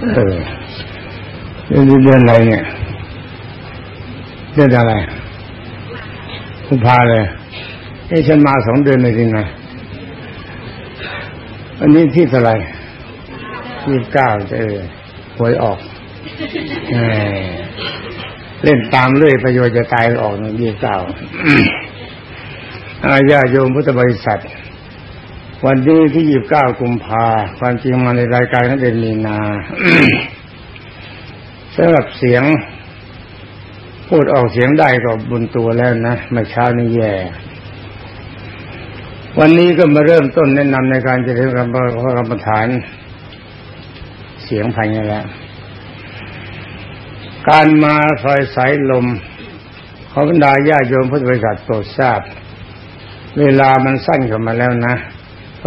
เออเดือนเดือนอะไรเนี่ยเดือนอะไรกุมภาเลยเอ้ฉันมาสองเดือนเลยจริงไงอันนี้ที่เท่าไรยี่สิบเก้าเออหวยออกเออเล่นตามเรื่อยประโยชน์จะตายออกยี่สิบเก้าอาญาโยมพุทธบริษัท วันนี้ที่ยี่สิบเก้ากุมภาความจริงมาในรายการนั้นเดือนมีนาสำหรับเสียง พูดออกเสียงได้ก็บุญตัวแล้วนะม่เช้านี่แย่วันนี้ก็มาเริ่มต้นแนะนำในการจรียนกรรมกรรมฐาน เสียงภายในแล้วการมาซอยสายลมของบรรดาญาโยมพุทธบริษัทโปรดทราบ เวลามันสั้นเข้ามาแล้วนะ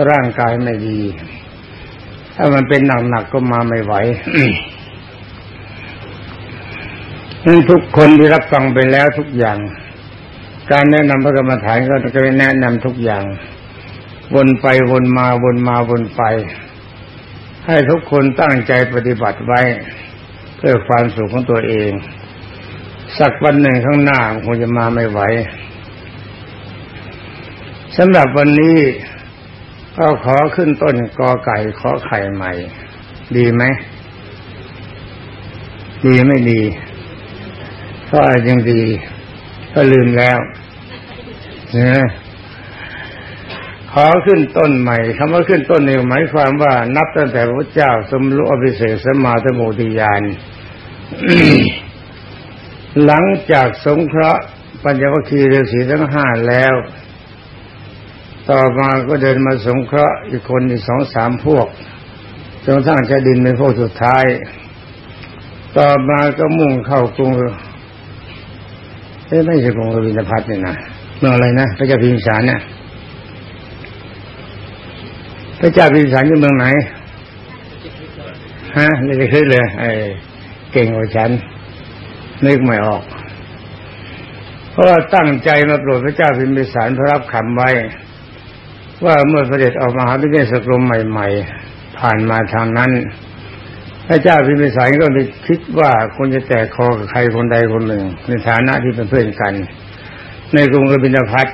ร่างกายไม่ดี ถ้ามันเป็นหนักๆก็มาไม่ไหวนั้นทุกคนที่รับฟังไปแล้วทุกอย่าง การแนะนำพระกรรมฐานก็จะแนะนำทุกอย่าง วนไปวนมาวนมาวนไป ให้ทุกคนตั้งใจปฏิบัติไว้ เพื่อความสุขของตัวเอง สักวันหนึ่งข้างหน้าคงจะมาไม่ไหวสำหรับวันนี้ ก็ขอขึ้นต้นกอไก่ขอไข่ใหม่ ดีไหม ดีไม่ดี ก็ยังดี ก็ลืมแล้วนะขอขึ้นต้นใหม่คำว่าขึ้นต้นนี่หมายความว่านับตั้งแต่พระเจ้าสมรู้อภิเศษสมาธโมติยานหลังจากสงเคราะห์ปัญญวัคคีย์ฤาษีทั้งห้าแล้ว ต่อมาก็เดินมาสงเคราะห์อีกคนอีกสองสามพวกจนทั้งจะดินเป็นพวกสุดท้าย ต่อมาก็มุ่งเข้ากรุงเอ้ไม่ใช่กรุงวินพัฒน์นี่นะเมืองอะไรนะพระเจ้าพิมสารเนี่ยพระเจ้าพิมสารอยู่เมืองไหนฮะเลยจะขึ้นเลยไอ้เก่งกว่าฉันนึกไม่ออก เพราะว่าตั้งใจมาโปรดพระเจ้าพิมพิสารพระรับคำไว้ ว่าเมื่อเสด็จออกมาหาพิเศษสกรมใหม่ ๆ ผ่านมาทางนั้น พระเจ้าพิมพิสารก็ไปคิดว่าคนจะแตกคอกับใครคนใดคนหนึ่ง ในฐานะที่เป็นเพื่อนกัน ในกรุงกบินพัท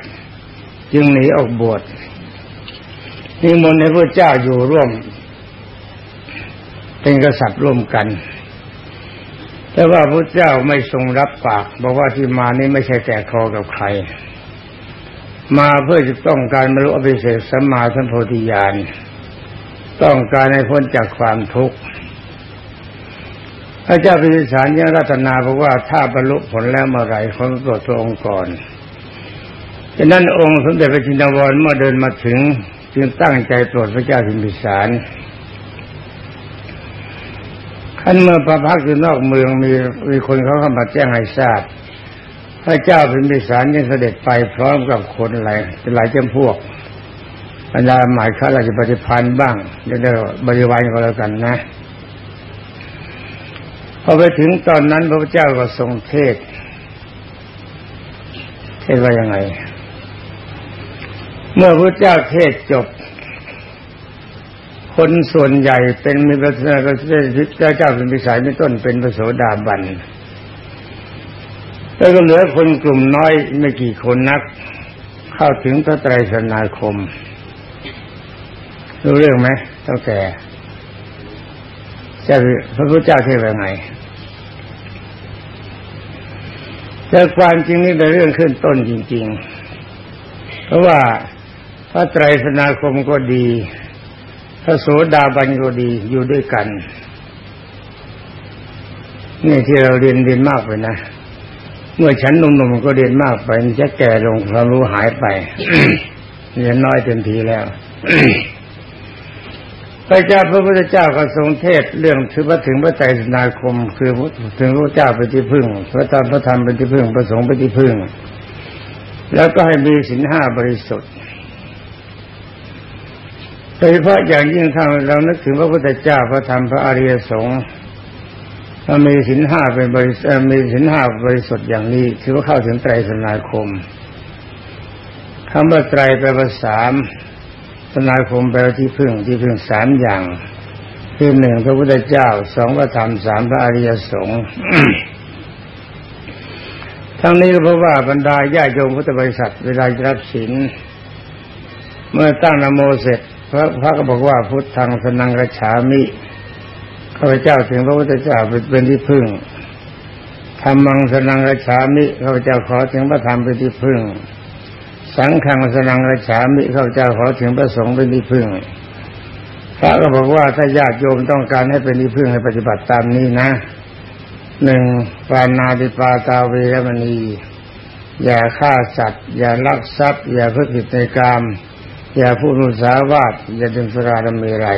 จึงหนีออกบวชนิมนต์ให้พระเจ้าอยู่ร่วม เป็นกษัตริย์ร่วมกัน แต่ว่าพระเจ้าไม่ทรงรับปาก บอกว่าที่มานี้ไม่ใช่แตกคอกับใคร มาเพื่อจะต้องการบรรลุอภิเศษสัมมาสัมโพธิญาณต้องการให้พ้นจากความทุกข์พระเจ้าพิมพิสารยังรัตนาบอกว่าถ้าบรรลุผลแล้วเมื่อไหร่คนโปรดพระองค์ก่อนดังนั้นองค์สมเด็จพระจินดาวรเมื่อเดินมาถึงจึงตั้งใจโปรดพระเจ้าพิมพิสารขั้นเมื่อประพักอยู่นอกเมืองมีมีคนเขาเข้ามาแจ้งให้ทราบ พระเจ้าพิมพิสารยังเสด็จไปพร้อมกับคนหลายหลายจำพวกบรรดาหมายข้าราชปฏิพันธ์บ้างเดี๋ยวบริวารก็แล้วกันนะพอไปถึงตอนนั้นพระพุทธเจ้าก็ทรงเทศ เทศว่ายังไง เมื่อพระเจ้าเทศจบ คนส่วนใหญ่เป็นมีพระเจ้าเจ้าเป็นพิสัยไม่ต้นเป็นพระโสดาบัน แล้วก็เหลือคนกลุ่มน้อยไม่กี่คนนัก เข้าถึงพระไตรสนาคม รู้เรื่องไหมเท่าแก่จะพระพุทธเจ้าเทศว่าไงแต่ความจริงนี่เป็นเรื่องขึ้นต้นจริง ๆ เพราะว่าพระไตรสนาคมก็ดี พระโสดาบันก็ดีอยู่ด้วยกัน นี่ที่เราเรียนเรียนมากไปนะ เมื่อฉันหนุ่มๆก็เรียนมากไปจะแก่ลงความรู้หายไปเรียนน้อยเต็มทีแล้วพระเจ้าพระพุทธเจ้าก็ทรงเทศเรื่องถือว่าถึงพระไตรสนาคม คือถึงพระเจ้าเป็นที่พึ่ง พระธรรมพระธรรมเป็นที่พึ่งพระสงฆ์เป็นที่พึ่ง แล้วก็ให้มีสินห้าบริสุทธิ์โดยเฉพาะอย่างยิ่งถ้าเรานึกถึงพระพุทธเจ้าพระธรรมพระอริยสงฆ์ ถ้ามีสินห้าเป็นบริสุทธิ์มีสินห้าบริสุทธิ์อย่างนี้ถือว่าเข้าถึงไตรสนาคมคำว่าไตรแปลว่าสามสนาคมแปลที่พึ่งที่พึ่งสามอย่างคือหนึ่งพระพุทธเจ้าสองพระธรรมสามพระอริยสงฆ์ทั้งนี้ก็เพราะว่าบรรดาญาโยมพุทธบริษัทเวลารับศีลเมื่อตั้งนโมเสร็จพระพระก็บอกว่าพุทธังสนังกระฉามิ ข้าพเจ้าถึงพระพุทธเจ้าเป็นที่พึ่งธรรมังสนังระฉามิข้าพเจ้าขอถึงพระธรรมเป็นที่พึ่ง สังฆังสนังระฉามิข้าพเจ้าขอถึงพระสงฆ์เป็นที่พึ่ง พระก็บอกว่าถ้าญาติโยมต้องการให้เป็นที่พึ่งให้ปฏิบัติตามนี้นะหนึ่งปานาติปาตาเวรมณี อย่าฆ่าสัตว์ อย่าลักทรัพย์ อย่าพูดผิดในกรรมอย่าพูดมุสาวาทอย่าดื่มสุราดมไร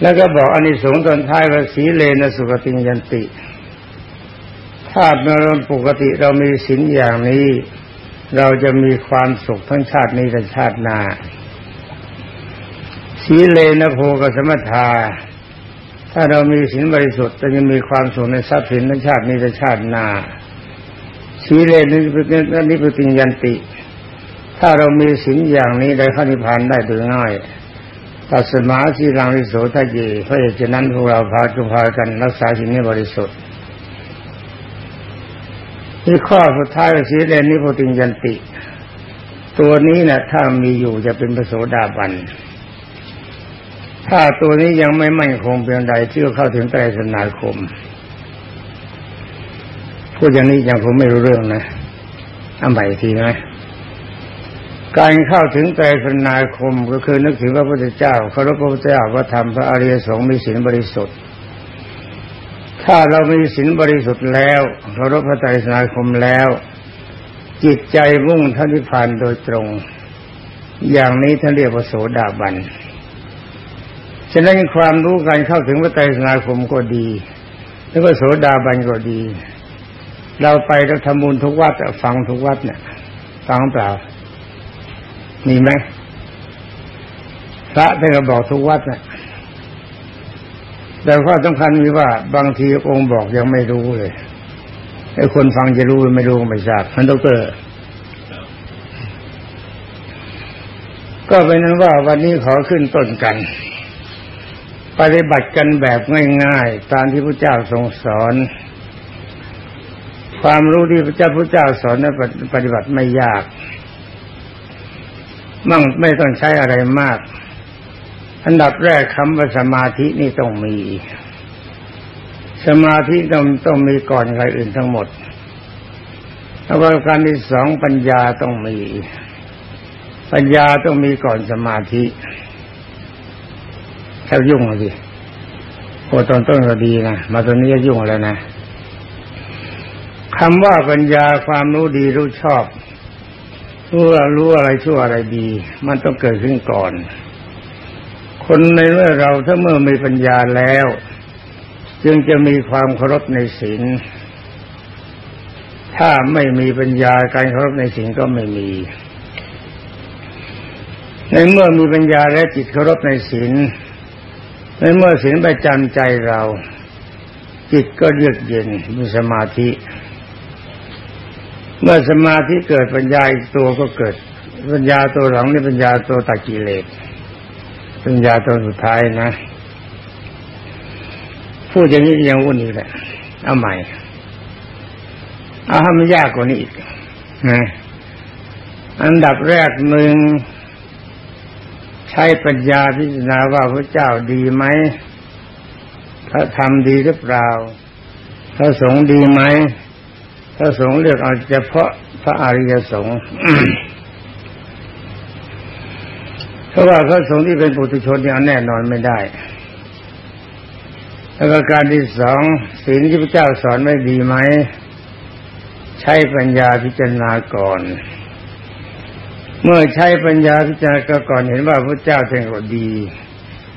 แล้วก็บอกอานิสงส์ตอนท้ายว่าสีเลนสุกติยันติ ถ้าเราปกติเรามีศีลอย่างนี้ เราจะมีความสุขทั้งชาตินี้และชาติหน้าสีเลนโภกสมถาถ้าเรามีศีลบริสุทธิ์จะมีความสุขในทรัพย์สินในชาตินี้และชาติหน้าสีเลนนี้เป็นนิพพิยันติ ถ้าเรามีศีลอย่างนี้ได้ข้านิพพานได้โดยง่าย ตัสมาสีรังวิโสทะเยเพราะเหตุฉะนั้นพวกเราพาจุพากันรักษาศีลนี้บริสุทธิ์ที่ข้อสุดท้ายสีเลนนิพพิยันติ ตัวนี้นะถ้ามีอยู่จะเป็นพระโสดาบัน ถ้าตัวนี้ยังไม่มั่นคงเพียงใดที่เข้าถึงไตรสนาคมพูดอย่างนี้ยังผมไม่รู้เรื่องนะอันใหม่ทีนะ การเข้าถึงไตรสนาคมก็คือนึกถึงพระพุทธเจ้าเคารพพระพุทธเจ้าพระธรรมพระอริยสงฆ์มีศีลบริสุทธิ์ ถ้าเรามีศีลบริสุทธิ์แล้วเคารพพระไตรสนาคมแล้ว จิตใจมุ่งท่านิพพานโดยตรง อย่างนี้ท่านเรียกว่าโสดาบันฉะนั้นความรู้การเข้าถึงพระไตรสนาคมก็ดี แล้วก็โสดาบันก็ดี เราไปเราทำบุญทุกวัดฟังทุกวัดเนี่ยฟังเปล่า มีไหมพระท่านก็บอกทุกวัดนะแต่ข้อสำคัญมีว่าบางทีองค์บอกยังไม่รู้เลยไอ้คนฟังจะรู้ไม่รู้ไม่ทราบท่านดรก็เป็นนั้นว่าวันนี้ขอขึ้นต้นกัน ปฏิบัติกันแบบง่ายๆ ตามที่พระเจ้าทรงสอน ความรู้ที่พระเจ้าพระเจ้าสอนนั้นปฏิบัติไม่ยาก มั่งไม่ต้องใช้อะไรมาก อันดับแรกคำว่าสมาธินี่ต้องมี สมาธิต้องต้องมีก่อนใครอื่นทั้งหมด แล้วก็การที่สองปัญญาต้องมี ปัญญาต้องมีก่อนสมาธิถ้ายุ่งเลยโอ้ตอนต้นก็ดีนะ มาตอนนี้ยุ่งแล้วนะคำว่าปัญญาความรู้ดีรู้ชอบ รู้รู้อะไรชั่วอะไรดี มันต้องเกิดขึ้นก่อน คนในเมื่อเราถ้าเมื่อมีปัญญาแล้ว จึงจะมีความเคารพในศีลถ้าไม่มีปัญญาการเคารพในศีลก็ไม่มี ในเมื่อมีปัญญาและจิตเคารพในศีลในเมื่อศีลประจำใจเรา จิตก็เยือกเย็นมีสมาธิ เมื่อสมาธิเกิดปัญญาอีกตัวก็เกิด ปัญญาตัวหลังนี่ปัญญาตัวตักกิเลสปัญญาตัวสุดท้ายนะพูดอย่างนี้ยังวุ่นอีกแหละเอาใหม่เอาให้มันยากกว่านี้อีกนะอันดับแรกหนึ่งใช้ปัญญาพิจารณาว่าพระเจ้าดีไหมพระธรรมดีหรือเปล่าพระสงฆ์ดีไหม พระสงฆ์เลือกเอาเฉพาะพระอริยสงฆ์เพราะว่าพระสงฆ์ที่เป็นปุถุชนเนี่ยแน่นอนไม่ได้แล้วก็การที่สองศีลที่พระเจ้าสอนไม่ดีไหม ใช้ปัญญาพิจารณาก่อน เมื่อใช้ปัญญาพิจารณาก่อนเห็นว่าพระเจ้าท่านก็ดี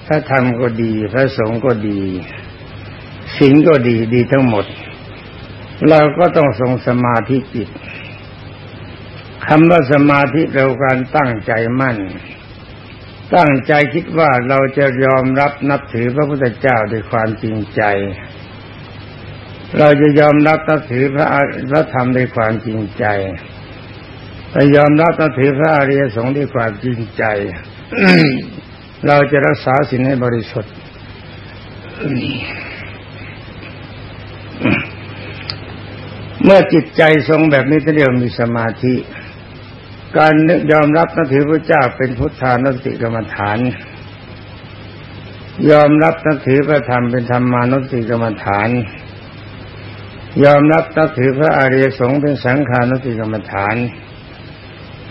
พระธรรมก็ดี พระสงฆ์ก็ดีสิ่งก็ดีดีทั้งหมด เราก็ต้องทรงสมาธิจิตคำว่าสมาธิเราการตั้งใจมั่น ตั้งใจคิดว่าเราจะยอมรับนับถือพระพุทธเจ้าด้วยความจริงใจ เราจะยอมรับนับถือพระพระธรรมด้วยความจริงใจไปยอมรับนับถือพระอริยสงฆ์ด้วยความจริงใจ เราจะรักษาศีลให้บริสุทธิ์ เมื่อจิตใจทรงแบบนี้จะเรียกมีสมาธิ การนึกยอมรับนับถือพระเจ้าเป็นพุทธานุสติกรรมฐาน ยอมรับนับถือพระธรรมเป็นธรรมานุสติกรรมฐาน ยอมรับนับถือพระอริยสงฆ์เป็นสังขานุสติกรรมฐาน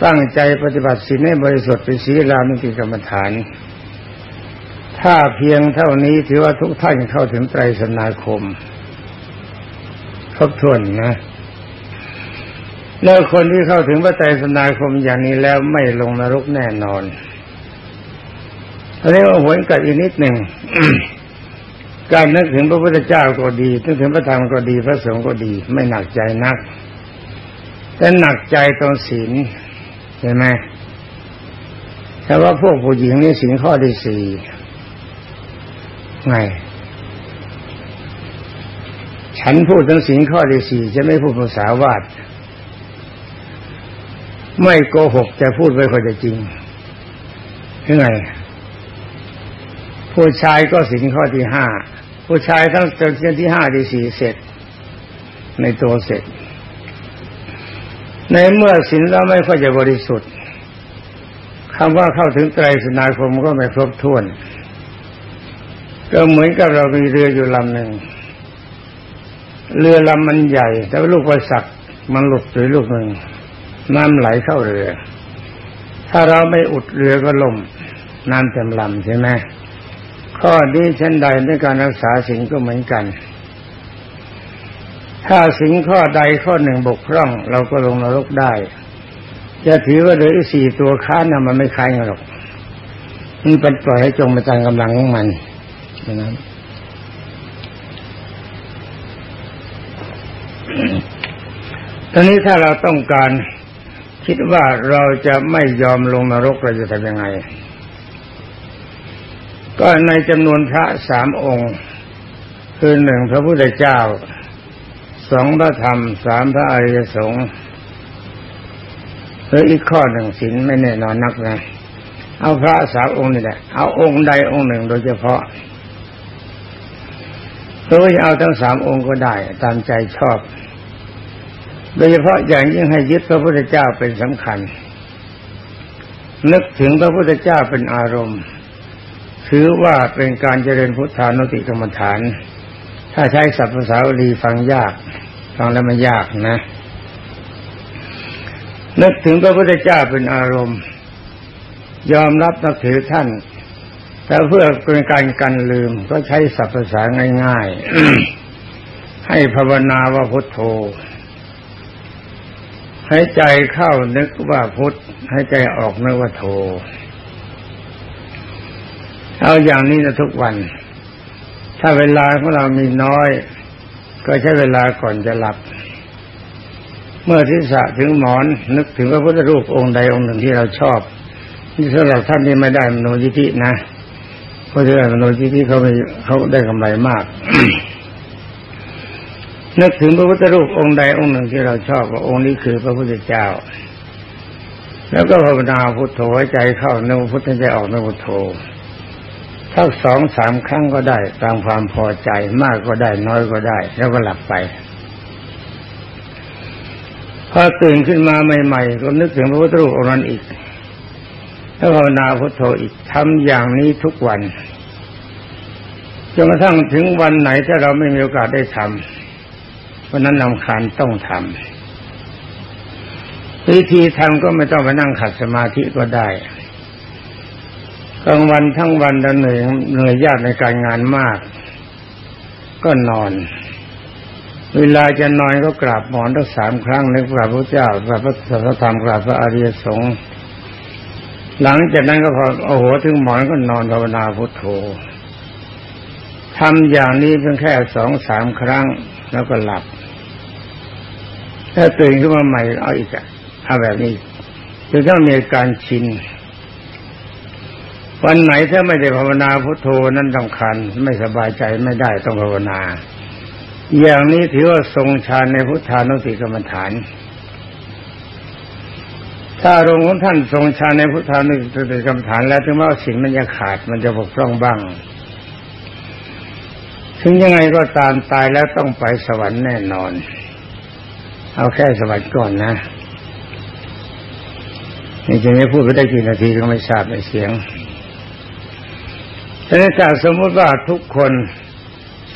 ตั้งใจปฏิบัติศีลให้บริสุทธิ์เป็นศีลานุสติกรรมฐาน ถ้าเพียงเท่านี้ถือว่าทุกท่านเข้าถึงไตรสนาคม ครบถ้วนนะแล้วคนที่เข้าถึงพระไตรสนาคมอย่างนี้แล้วไม่ลงนรกแน่นอนอันนี้ว่าหวนกับอีกนิดหนึ่งการนึกถึงพระพุทธเจ้าก็ดีนึกถึงพระธรรมก็ดีพระสงฆ์ก็ดี ไม่หนักใจนัก แต่หนักใจตรงศีลใช่ไหมแต่ว่าพวกผู้หญิงนี่ศีลข้อที่สี่ไง ฉันพูดถึงสิ่งข้อที่สี่จะไม่พูดภาษาวาดไม่โกหกจะพูดไปคนจะจริงยังไงผู้ชายก็สิ่งข้อที่ห้าผู้ชายทั้งจนที่ห้าที่สี่เสร็จ ในตัวเสร็จ ในเมื่อสินแล้วไม่ค่อยจะบริสุทธิ์คำว่าเข้าถึงไตรสนาคมก็ไม่ครบถ้วน ก็เหมือนกับเรามีเรืออยู่ลำหนึ่ง เรือลำมันใหญ่ แต่ลูกประสักมันหลุดหรือลูกหนึ่งน้ำไหลเข้าเรือ ถ้าเราไม่อุดเรือก็ล่มน้ำเต็มลำใช่ไหมข้อนี้เช่นใดในการรักษาสิ่งก็เหมือนกัน ถ้าสิ่งข้อใดข้อหนึ่งบกพร่อง เราก็ลงนรกได้ จะถือว่าเหลือสี่ตัวค้านะมันไม่ค้านหรอกมันเป็นปล่อยให้จงไปตามกำลังของมันนั้น ตอนนี้ถ้าเราต้องการคิดว่าเราจะไม่ยอมลงนรกเราจะทำยังไง ก็ในจำนวนพระสามองค์ คือหนึ่งพระพุทธเจ้าสองพระธรรมสามพระอริยสงฆ์หรืออีกข้อหนึ่งศีลไม่แน่นอนนักนะ เอาพระสามองค์นี่แหละเอาองค์ใดองค์หนึ่งโดยเฉพาะหรือจะเอาทั้งสามองค์ก็ได้ตามใจชอบ โดยเฉพาะอย่างยิ่งให้ยึดพระพุทธเจ้าเป็นสำคัญ นึกถึงพระพุทธเจ้าเป็นอารมณ์ ถือว่าเป็นการเจริญพุทธานุติกรรมฐาน ถ้าใช้ศัพท์ภาษาลีฟังยาก ฟังแล้วมันยากนะ นึกถึงพระพุทธเจ้าเป็นอารมณ์ ยอมรับนับถือท่านแต่เพื่อเป็นการกันลืมก็ใช้ศัพท์ภาษาง่าย ๆ ให้ภาวนาว่าพุทโธ ให้ใจเข้านึกว่าพุทธให้ใจออกนึกว่าโท เอาอย่างนี้นะทุกวัน ถ้าเวลาของเรามีน้อย ก็ใช้เวลาก่อนจะหลับ เมื่อทิศะถึงหมอน นึกถึงพระพุทธรูปองค์ใดองค์หนึ่งที่เราชอบ นี่สำหรับท่านที่ไม่ได้มโนยิธินะเพราะที่มโนยิธิเขาไม่เขาได้กำไรมาก นึกถึงพระพุทธรูปองค์ใดองค์หนึ่งที่เราชอบว่าองค์นี้คือพระพุทธเจ้า แล้วก็ภาวนาพุทโธใจเข้านึกพุทธใจออกนึกพุทโธถ้าสองสามครั้งก็ได้ ตามความพอใจมากก็ได้น้อยก็ได้ แล้วก็หลับไปพอตื่นขึ้นมาใหม่ๆก็นึกถึงพระพุทธรูปองค์นั้นอีกแล้วภาวนาพุทโธอีกทำอย่างนี้ทุกวันจนกระทั่งถึงวันไหนถ้าเราไม่มีโอกาสได้ทำ เพราะนั้นลำคาญต้องทำวิธีทำก็ไม่ต้องไปนั่งขัดสมาธิก็ได้กลางวันทั้งวันเราเหนื่อยเหนื่อยยากในการงานมาก ก็นอน เวลาจะนอนก็กราบหมอนทั้งสามครั้งในกราบพระเจ้ากราบพระสัทธรรมกราบพระอริยสงฆ์หลังจากนั้นก็พอโอ้โหถึงหมอนก็นอนภาวนาพุทโธทำอย่างนี้เพียงแค่สองสามครั้งแล้วก็หลับ ถ้าตื่นขึ้นมาใหม่เอาอีกอะเอาแบบนี้จะต้องมีการชินวันไหนถ้าไม่ได้ภาวนาพุทโธนั้นสำคัญ ไม่สบายใจไม่ได้ต้องภาวนา อย่างนี้ถือว่าทรงฌานในพุทธานุสติกรรมฐาน ถ้าอารมณ์ของท่านทรงฌานในพุทธานุสติกรรมฐานแล้วถึงแม้ว่าศีลมันจะขาดมันจะบกพร่องบ้างถึงยังไงก็ตามตายแล้วต้องไปสวรรค์แน่นอน เอาแค่สวรรค์ก่อนนะนี่จะไม่พูดไปได้กี่นาทีก็ไม่ทราบในเสียงแต่ถ้าสมมติว่าทุกคน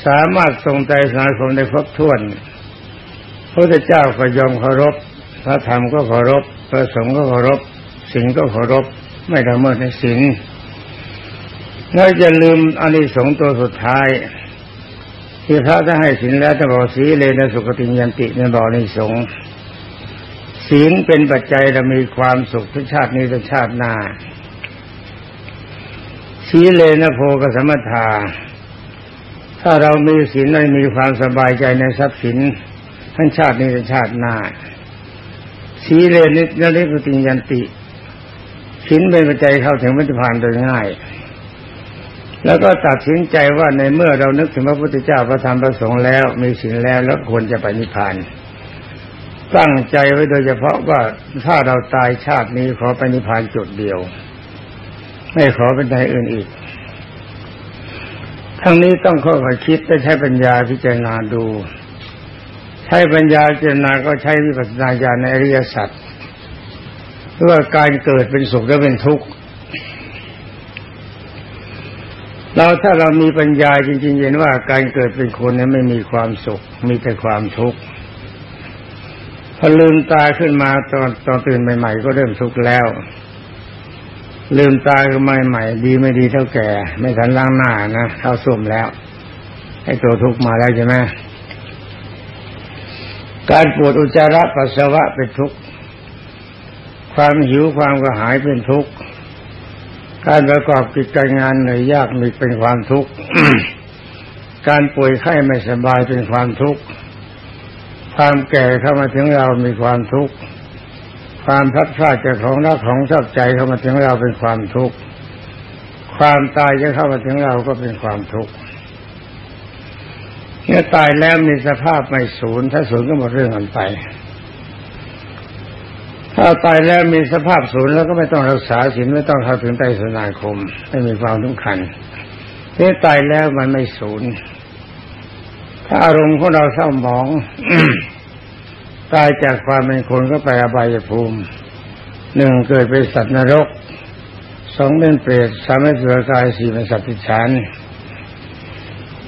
สามารถทรงใจสังคมได้ครบถ้วนพระเจ้าก็ยอมเคารพ พระธรรมก็เคารพ พระสงฆ์ก็เคารพสิ่งก็เคารพ ไม่ละเมิดในสิ่งเราจะลืมอันนี้สงตัวสุดท้าย ที่พระจะให้สินแล้วจะบอกสีเลยนะสุขติยันติในบอกในสงศีลเป็นปัจจัยเรามีความสุขทุกชาตินี้ทุกชาติหน้าสีเลนะโพกสมถาถ้าเรามีศีลไม่มีความสบายใจในทรัพย์สินทั้งชาตินี้และชาติหน้าสีเลนินริปติยันติศีลเป็นปัจจัยเข้าถึงมัจจุพานโดยง่าย แล้วก็ตัดสินใจว่าในเมื่อเรานึกถึงพระพุทธเจ้าพระธรรมพระสงฆ์แล้ว มีศีลแล้วแล้วควรจะไปนิพพานตั้งใจไว้โดยเฉพาะว่าถ้าเราตายชาตินี้ขอไปนิพพานจุดเดียว ไม่ขอเป็นใดอื่นอีกทั้งนี้ต้องค่อยๆคิดและใช้ปัญญาพิจารณาดู ใช้ปัญญาพิจารณาก็ใช้วิปัสสนาญาณในอริยสัจเพื่อการเกิดเป็นสุขและเป็นทุกข์ เราถ้าเรามีปัญญาจริง ๆ เห็นว่าการเกิดเป็นคนนั้นไม่มีความสุข มีแต่ความทุกข์พอลืมตาขึ้นมาตอนตอนตื่นใหม่ ๆ ก็เริ่มทุกข์แล้ว ลืมตาขึ้นมาใหม่ดีไม่ดีเท่าแก่ ไม่ทันล้างหน้านะเข้าส้วมแล้วให้ตัวทุกข์มาแล้วใช่ไหมการปวดอุจจาระปัสสาวะเป็นทุกข์ความหิวความกระหายเป็นทุกข์ การประกอบกิจการงานเหนื่อยยากมีเป็นความทุกข์ การป่วยไข้ไม่สบายเป็นความทุกข์ ความแก่เข้ามาถึงเรามีความทุกข์ ความพัดพลาดจากของรักของชอบใจเข้ามาถึงเราเป็นความทุกข์ ความตายจะเข้ามาถึงเราก็เป็นความทุกข์เมื่อตายแล้วมีสภาพไม่สูญถ้าสูญก็หมดเรื่องกันไป ถ้าตายแล้วมีสภาพสูญแล้วก็ไม่ต้องรักษาศีลไม่ต้องเข้าถึงไตรสนาคม ไม่มีความทุกข์ขันเมื่อตายแล้วมันไม่สูญถ้าอารมณ์ของเราเศร้าหมองตายจากความเป็นคนก็ไปอบายภูมิหนึ่งเกิดเป็นสัตว์นรกสองเป็นเปรตสามเป็นสุรกายสี่เป็นสัตว์ติฉาน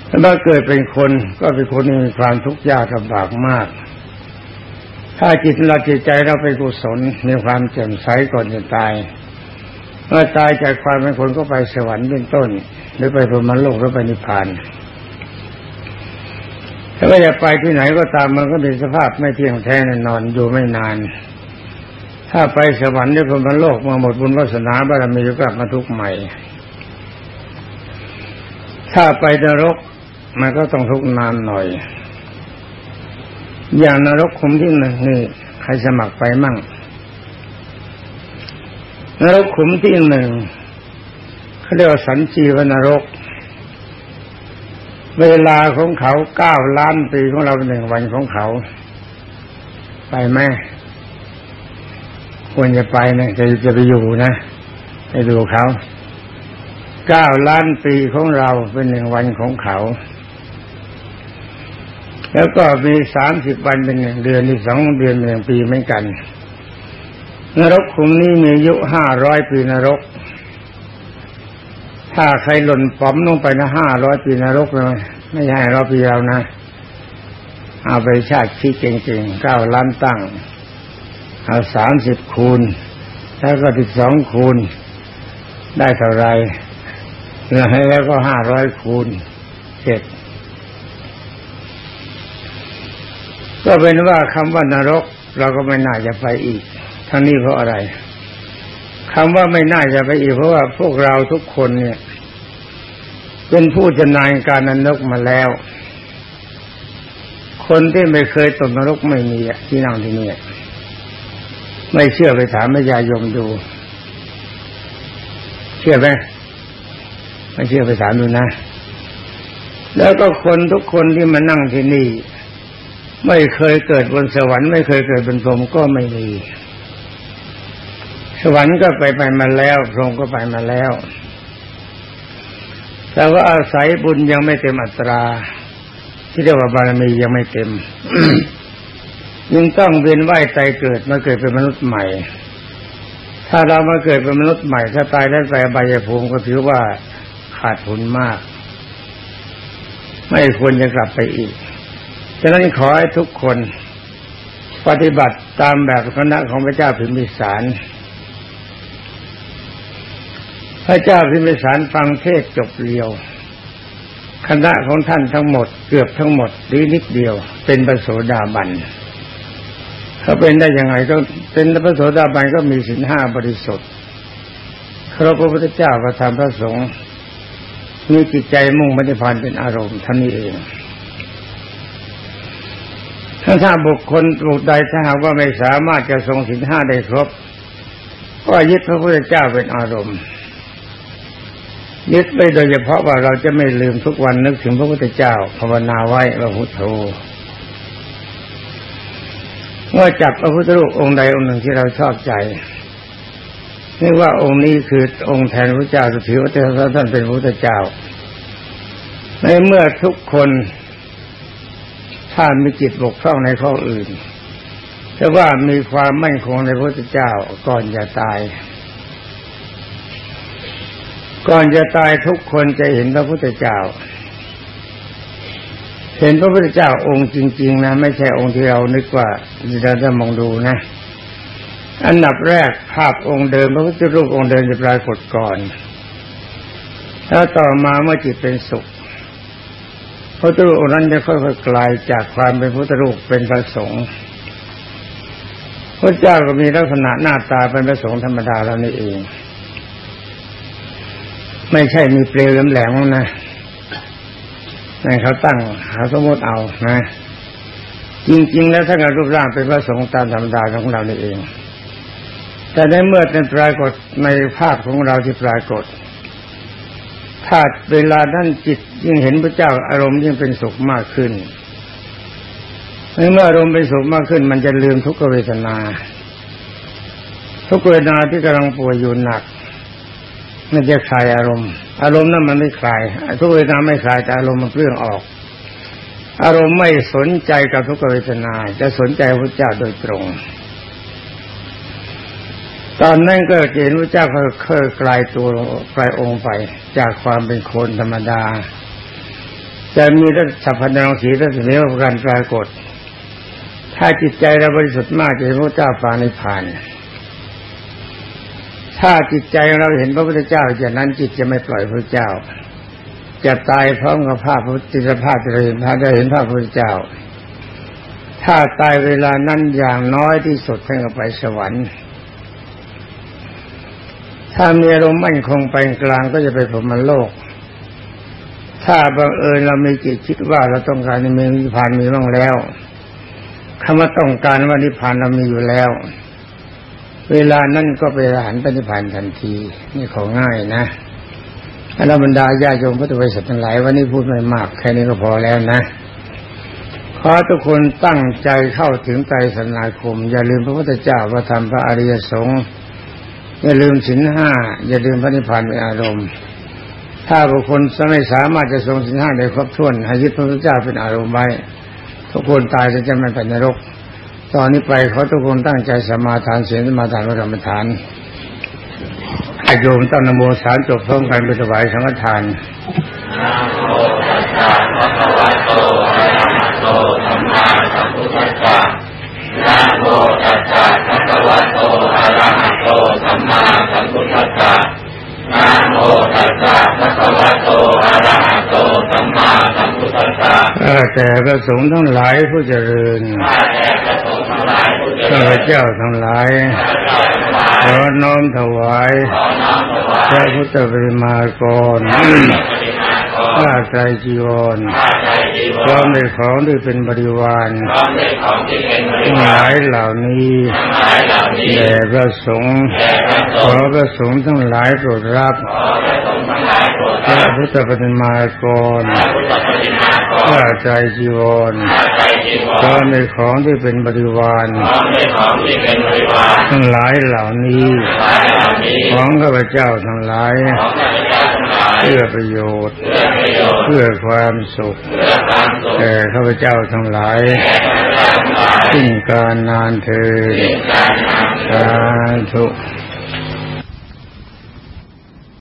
ถ้าเกิดเป็นคนก็เป็นคนที่มีความทุกข์ยากลำบากมาก ถ้าจิตเราจิตใจเราเป็นกุศลมีความแจ่มใสก่อนจะตายเมื่อตายจากความเป็นคนก็ไปสวรรค์เป็นต้น หรือไปพรหมโลกหรือไปนิพพานถ้าไม่จะไปที่ไหนก็ตามมันก็มีสภาพไม่เที่ยงแท้แน่นอนอยู่ไม่นาน ถ้าไปสวรรค์ด้วยพรมโลกมาหมดบุญวาสนาบารมีก็กลับมาทุกข์ใหม่ ถ้าไปนรกมันก็ต้องทุกข์นานหน่อย อย่างนรกขุมที่หนึ่งนี่ใครสมัครไปมั่ง นรกขุมที่หนึ่งเขาเรียกว่าสันจีวนรก เวลาของเขาเก้าล้านปีของเราเป็นหนึ่งวันของเขา ไปไหมควรจะไปนะจะจะไปอยู่นะไปดูเขาเก้าล้านปีของเราเป็นหนึ่งวันของเขา แล้วก็มีสามสิบวันเป็นหนึ่งเดือนอีกสองเดือนหนึ่งปีเหมือนกัน นรกคุมนี้มีอายุห้าร้อยปีนรก ถ้าใครหล่นป๋อมลงไปนะห้าร้อยปีนรกเลย ไม่ใช่เราปีเรานะ เอาไปชาติที่เก่งๆเก้าล้านตั้ง เอาสามสิบคูณ แล้วก็สิบสองคูณ ได้เท่าไรแล้วก็ห้าร้อยคูณเจ็ด ก็เป็นว่าคำว่านรก เราก็ไม่น่าจะไปอีก ทั้งนี้เพราะอะไรคำว่าไม่น่าจะไปอีก เพราะว่าพวกเราทุกคนเนี่ย เป็นผู้ชำนาญการนรกมาแล้ว คนที่ไม่เคยตกนรกไม่มีที่นั่งที่นี่ไม่เชื่อไปถามแม่ยายมดู เชื่อไหมไม่เชื่อไปถามดูนะ แล้วก็คนทุกคนที่มานั่งที่นี่ ไม่เคยเกิดบนสวรรค์ไม่เคยเกิดบนพรมก็ไม่มี สวรรค์ก็ไปไปมาแล้วพรมก็ไปมาแล้ว แต่ว่าอาศัยบุญยังไม่เต็มอัตรา ที่เรียกว่าบารมียังไม่เต็มยังต้องเวียนว่ายตายเกิดมาเกิดเป็นมนุษย์ใหม่ ถ้าเรามาเกิดเป็นมนุษย์ใหม่ ถ้าตายแล้วไปอบายภูมิก็ถือว่าขาดทุนมาก ไม่ควรจะกลับไปอีก ฉะนั้นขอให้ทุกคนปฏิบัติตามแบบคณะของพระเจ้าพิมพิสาร พระเจ้าพิมพิสารฟังเทศจบเรียว คณะของท่านทั้งหมดเกือบทั้งหมดดีนิดเดียว เป็นพระโสดาบันเขาเป็นได้ยังไงก็เป็นพระโสดาบันก็มีสินห้าบริสุทธิ์ครพระพุทธเจ้าประธานพระสงฆ์มีจิตใจมุ่งปฏิพันเป็นอารมณ์ท่านนี้เอง ถ้าถ้าบุคคลบุคใดถ้าหากว่าไม่สามารถจะทรงสินห้าได้ครบ ก็ยึดพระพุทธเจ้าเป็นอารมณ์ยึดไปโดยเฉพาะว่าเราจะไม่ลืมทุกวันนึกถึงพระพุทธเจ้าภาวนาไว้ว่าพุทโธเมื่อจับพระพุทธรูปองค์ใดองค์หนึ่งที่เราชอบใจนี่ว่าองค์นี้คือองค์แทนพระเจ้าถือว่าท่านเป็นพระพุทธเจ้าในเมื่อทุกคน ถ้ามีจิตบกพร่องในข้ออื่น แต่ว่ามีความมั่นคงในพระพุทธเจ้าก่อนจะตาย ก่อนจะตายทุกคนจะเห็นพระพุทธเจ้า เห็นพระพุทธเจ้าองค์จริง ๆ นะ ไม่ใช่องค์ที่เรานึกว่าเราจะมองดูนะ อันดับแรกภาพองค์เดิมพระพุทธรูปองค์เดิมจะปรากฏก่อน แล้วต่อมาเมื่อจิตเป็นสุข พระพุทธรูปนั้นจะค่อยๆกลายจากความเป็นพุทธรูปเป็นพระสงฆ์พระเจ้าก็มีลักษณะหน้าตาเป็นพระสงฆ์ธรรมดาแล้วนี่เอง ไม่ใช่มีเปลวแหลมๆนะนั่นเขาตั้งหาสมมติเอานะ จริง ๆ แล้วถ้าการรูปร่างเป็นพระสงฆ์ตามธรรมดาของเรานี่เอง แต่ในเมื่อเป็นปรากฏในภาพของเราที่ปรากฏ ถ้าเวลานั้นจิตยิ่งเห็นพระเจ้าอารมณ์ยิ่งเป็นสุขมากขึ้นเมื่ออารมณ์เป็นสุขมากขึ้น มันจะลืมทุกขเวทนา ทุกเวทนาที่กำลังป่วยอยู่หนัก มันจะคลายอารมณ์ อารมณ์นั้นมันไม่คลาย ทุกเวทนาไม่คลายแต่อารมณ์มันเปลื้องออก อารมณ์ไม่สนใจกับทุกเวทนา จะสนใจพระเจ้าโดยตรง ตอนนั้นก็เห็นพระเจ้าเคยกลายตัวกลายองค์ไป จากความเป็นคนธรรมดาจะมีรัศพันธ์งสีรัศมีประการปรากฏ ถ้าจิตใจเราบริสุทธิ์มากจะเห็นพระเจ้าฟานิพาน ถ้าจิตใจเราเห็นพระพุทธเจ้าจากนั้นจิตจะไม่ปล่อยพระเจ้า จะตายพร้อมกับภาพพระจิตภาพจะเห็นพระจะเห็นภาพพระพุทธเจ้า ถ้าตายเวลานั้นอย่างน้อยที่สุดท่านก็ไปสวรรค์ ถ้ามีอารมณ์มั่นคงไปกลางก็จะไปพรมโลก ถ้าบังเอิญเรามีจิตคิดว่าเราต้องการมีนิพพานมีบ้างแล้วคำว่าต้องการว่านิพพานเรามีอยู่แล้ว เวลานั้นก็ไปหันปนิพพานทันที นี่ของง่ายนะอนับรรดาญาโยมพุทธบริษัททั้งหลายวันนี้พูดไม่มากแค่นี้ก็พอแล้วนะ ขอทุกคนตั้งใจเข้าถึงใจสนาคม อย่าลืมพระพุทธเจ้าพระธรรมพระอริยสงฆ์ อย่าลืมสินห้าอย่าลืมพระนิพพานเป็นอารมณ์ ถ้าบุคคลไม่สามารถจะทรงสินห้าได้ครบถ้วนให้ยึดพระพุทธเจ้าเป็นอารมณ์ไว้ทุกคนตายจะไม่ไปนรก ตอนนี้ไปเขาทุกคนตั้งใจสมาทานเสียงสมาทานระกรรมฐานอาโยมตั้งนโมสารจบพร้อมกันไปถวายสังฆทานนะโมตัสสะภะคะวะโตอะระหะโตสัมมาสัมพุทธัสสะนะโมตัสสะภะคะวะโตอะระหะโตสัมมาสัมพุทธัสสะนะโมตัสสะภะคะวะโตอะระหะโตสัมมาสัมพุทธัสสะ ข้าแต่พระสงฆ์ทั้งหลายผู้เจริญข้าแต่พระสงฆ์ทั้งหลายผู้เจริญข้าพเจ้าทั้งหลายขอน้อมถวายพระพุทธปริมากรผ้าใจจีวรพร้อมในของที่เป็นบริวารทั้งหลายเหล่านี้แด่พระสงฆ์ขอพระสงฆ์ทั้งหลายโปรดรับพระพุทธปฏิมากร ผ้าใจจีวรผ้าใจจีวพร้อมรในของที่เป็นบริวารพร้อมในของที่เป็นบริวารทั้งหลายเหล่านี้หลายเหล่านี้ของข้าพเจ้าทั้งหลายของข้าพเจ้าทั้งหลาย เพื่อประโยชน์ เพื่อประโยชน์เพื่อความสุขเพื่อความสุขแก่ข้าพเจ้าทั้งหลายแก่ข้าพเจ้าทั้งหลายสิ้นการนานเธอญสิ้นการนานสาธุส